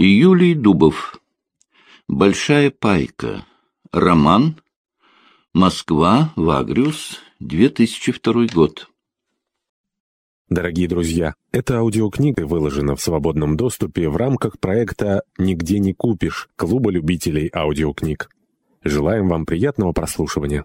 Юлий Дубов. Большая пайка. Роман. Москва. Вагриус. 2002 год. Дорогие друзья, эта аудиокнига выложена в свободном доступе в рамках проекта «Нигде не купишь» Клуба любителей аудиокниг. Желаем вам приятного прослушивания.